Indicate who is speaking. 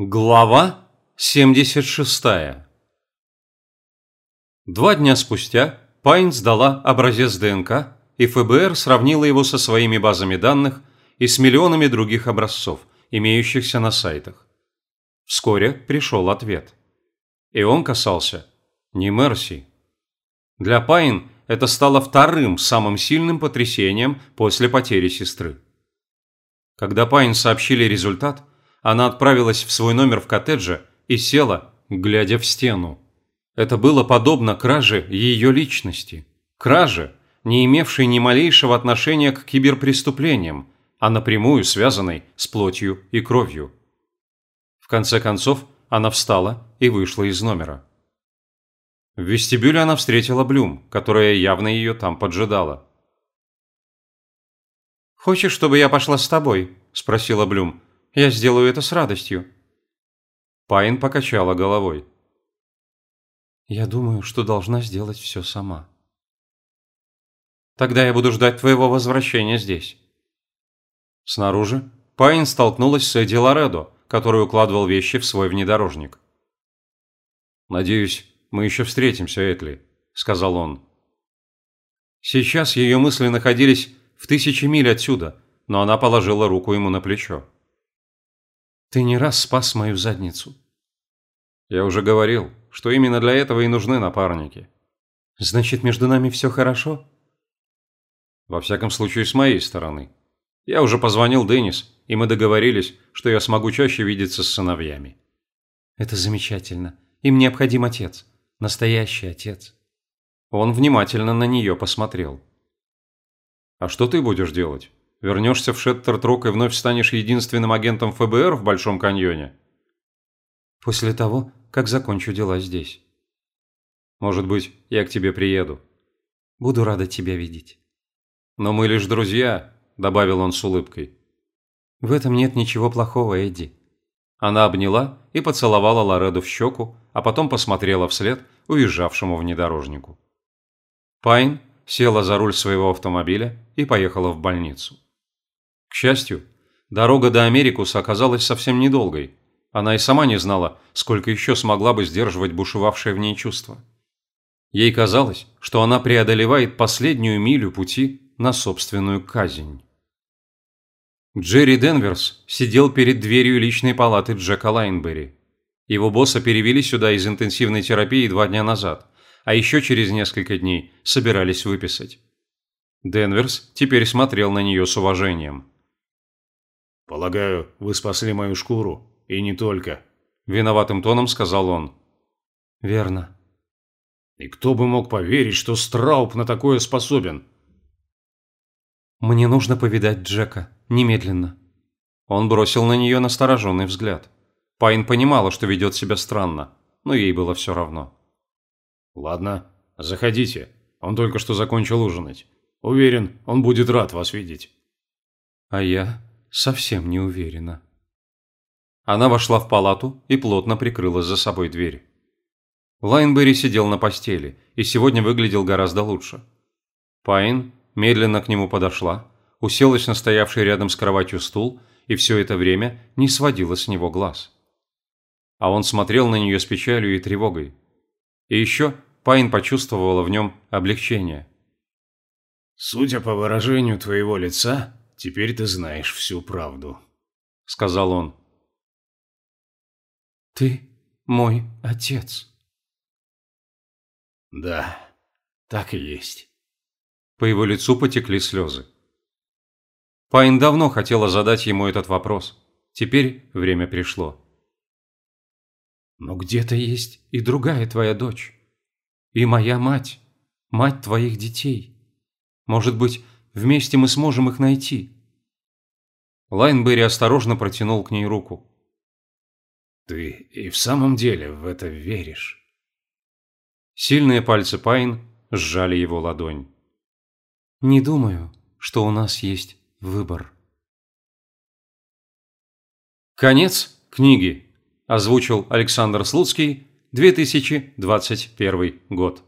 Speaker 1: Глава 76 Два дня спустя Пайн сдала образец ДНК, и ФБР сравнило его со своими базами данных и с миллионами других образцов, имеющихся на сайтах. Вскоре пришел ответ. И он касался не Мерси. Для Пайн это стало вторым самым сильным потрясением после потери сестры. Когда Пайн сообщили результат, она отправилась в свой номер в коттедже и села, глядя в стену. Это было подобно краже ее личности. Краже, не имевшей ни малейшего отношения к киберпреступлениям, а напрямую связанной с плотью и кровью. В конце концов, она встала и вышла из номера. В вестибюле она встретила Блюм, которая явно ее там поджидала.
Speaker 2: «Хочешь, чтобы я пошла с тобой?» – спросила Блюм. «Я сделаю это с радостью».
Speaker 1: Пайн покачала головой.
Speaker 2: Я думаю, что должна сделать все сама. Тогда я буду ждать твоего возвращения здесь.
Speaker 1: Снаружи Пайн столкнулась с Эдди Лоредо, который укладывал вещи в свой внедорожник. «Надеюсь, мы еще встретимся, Этли», – сказал он. Сейчас ее мысли находились в тысячи миль отсюда, но она положила руку ему на плечо.
Speaker 2: «Ты не раз спас мою задницу».
Speaker 1: «Я уже говорил, что именно для этого и нужны напарники.
Speaker 2: Значит, между нами все хорошо?
Speaker 1: Во всяком случае, с моей стороны. Я уже позвонил Деннис, и мы договорились, что я смогу чаще видеться с сыновьями.
Speaker 2: Это замечательно. Им необходим отец. Настоящий отец.
Speaker 1: Он внимательно на нее посмотрел. А что ты будешь делать? Вернешься в Шеттертрок и вновь станешь единственным агентом ФБР в Большом каньоне?
Speaker 2: После того, как закончу дела здесь.
Speaker 1: Может быть, я к тебе приеду.
Speaker 2: Буду рада тебя видеть.
Speaker 1: Но мы лишь друзья, добавил он с улыбкой.
Speaker 2: В этом нет ничего плохого, Эдди.
Speaker 1: Она обняла и поцеловала Лореду в щеку, а потом посмотрела вслед уезжавшему внедорожнику. Пайн села за руль своего автомобиля и поехала в больницу. Счастью, дорога до Америкуса оказалась совсем недолгой, она и сама не знала, сколько еще смогла бы сдерживать бушевавшее в ней чувство. Ей казалось, что она преодолевает последнюю милю пути на собственную казнь. Джерри Денверс сидел перед дверью личной палаты Джека Лайнберри. Его босса перевели сюда из интенсивной терапии два дня назад, а еще через несколько дней собирались выписать. Денверс теперь смотрел на нее с уважением.
Speaker 3: «Полагаю, вы спасли мою шкуру?» И не только.
Speaker 1: Виноватым тоном сказал он.
Speaker 2: Верно.
Speaker 3: И кто бы мог поверить, что Страуп на такое способен?
Speaker 2: Мне нужно повидать Джека. Немедленно.
Speaker 1: Он бросил на нее настороженный взгляд. Пайн понимала, что ведет себя странно, но ей было все равно.
Speaker 3: «Ладно, заходите. Он только что закончил ужинать. Уверен, он будет рад вас видеть».
Speaker 2: «А я совсем не уверена».
Speaker 1: Она вошла в палату и плотно прикрыла за собой дверь. Лайнберри сидел на постели и сегодня выглядел гораздо лучше. Пайн медленно к нему подошла, уселась на стоявший рядом с кроватью стул и все это время не сводила с него глаз. А он смотрел на нее с печалью и тревогой. И еще Пайн почувствовала в нем облегчение.
Speaker 3: «Судя по выражению твоего лица, теперь ты знаешь всю правду», — сказал он.
Speaker 2: Ты мой отец.
Speaker 3: Да, так и есть.
Speaker 1: По его лицу потекли слезы. Пайн давно хотела задать ему этот вопрос. Теперь время пришло.
Speaker 2: Но где-то есть и другая твоя дочь. И моя мать. Мать твоих детей. Может быть, вместе мы сможем их найти.
Speaker 1: Лайнберри осторожно протянул к ней руку.
Speaker 3: Ты и в самом деле в это веришь?
Speaker 1: Сильные пальцы Пайн сжали его ладонь.
Speaker 2: Не думаю, что у нас есть выбор.
Speaker 1: Конец книги. Озвучил Александр Слуцкий, 2021 год.